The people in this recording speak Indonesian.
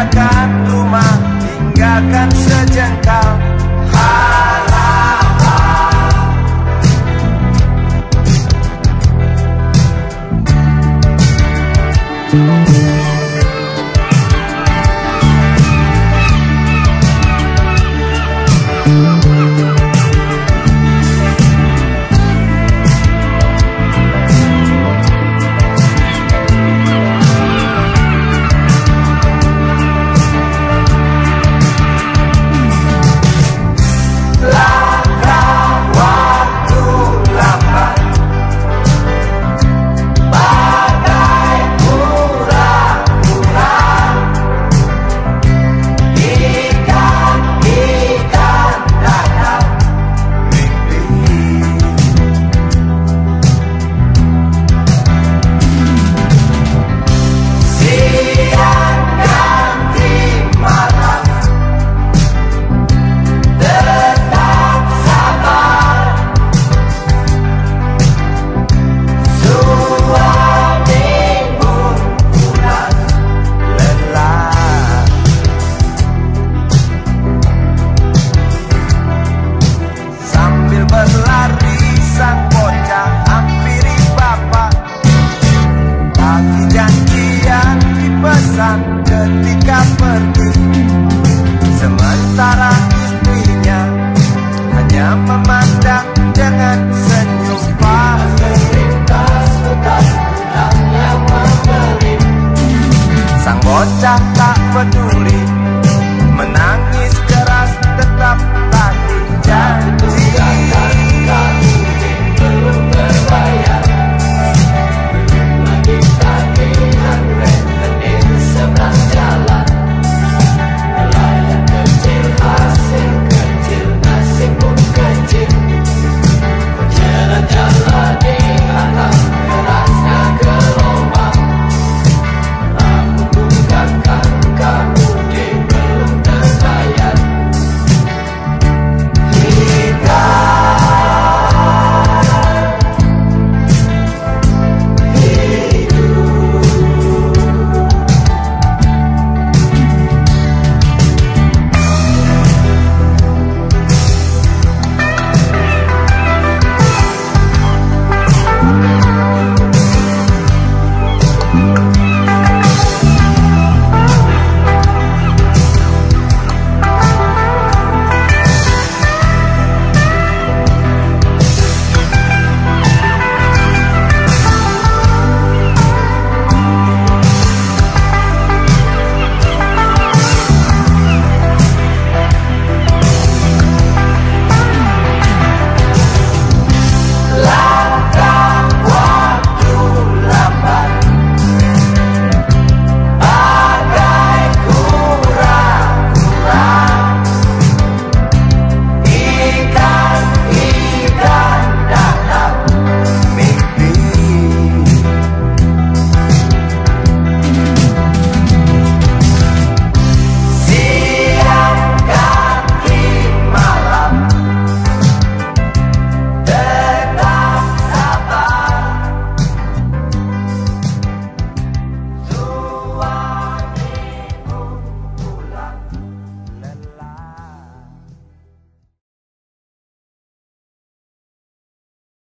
tinggalkan rumah, tinggalkan sejengkal. para istrinya Hanya memandang dengan senyum Sang bocah tak peduli.